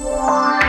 Música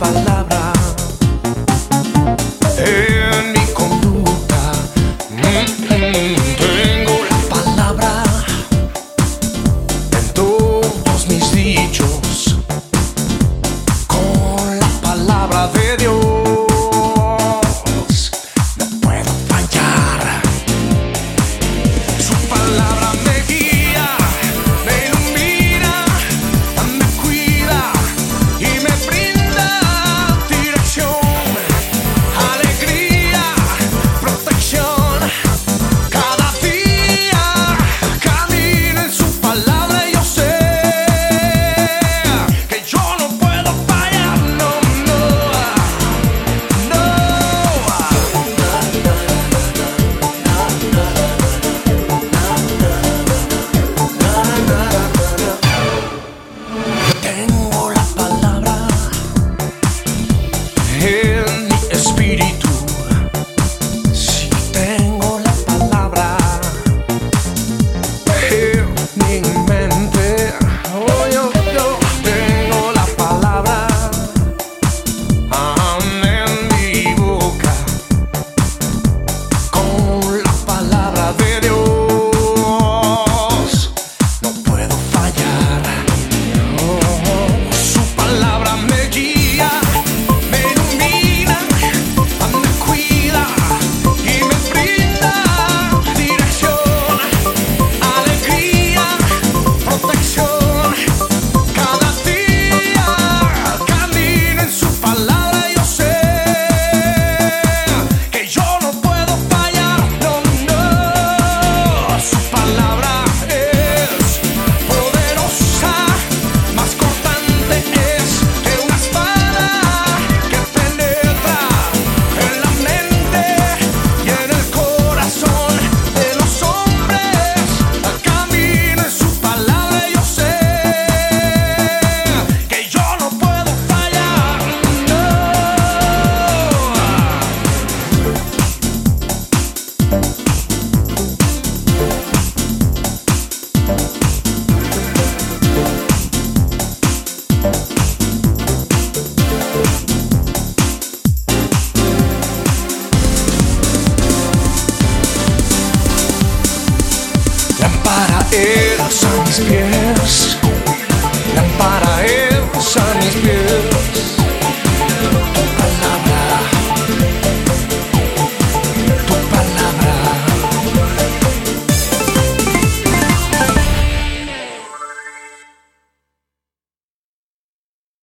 espalda. Pies.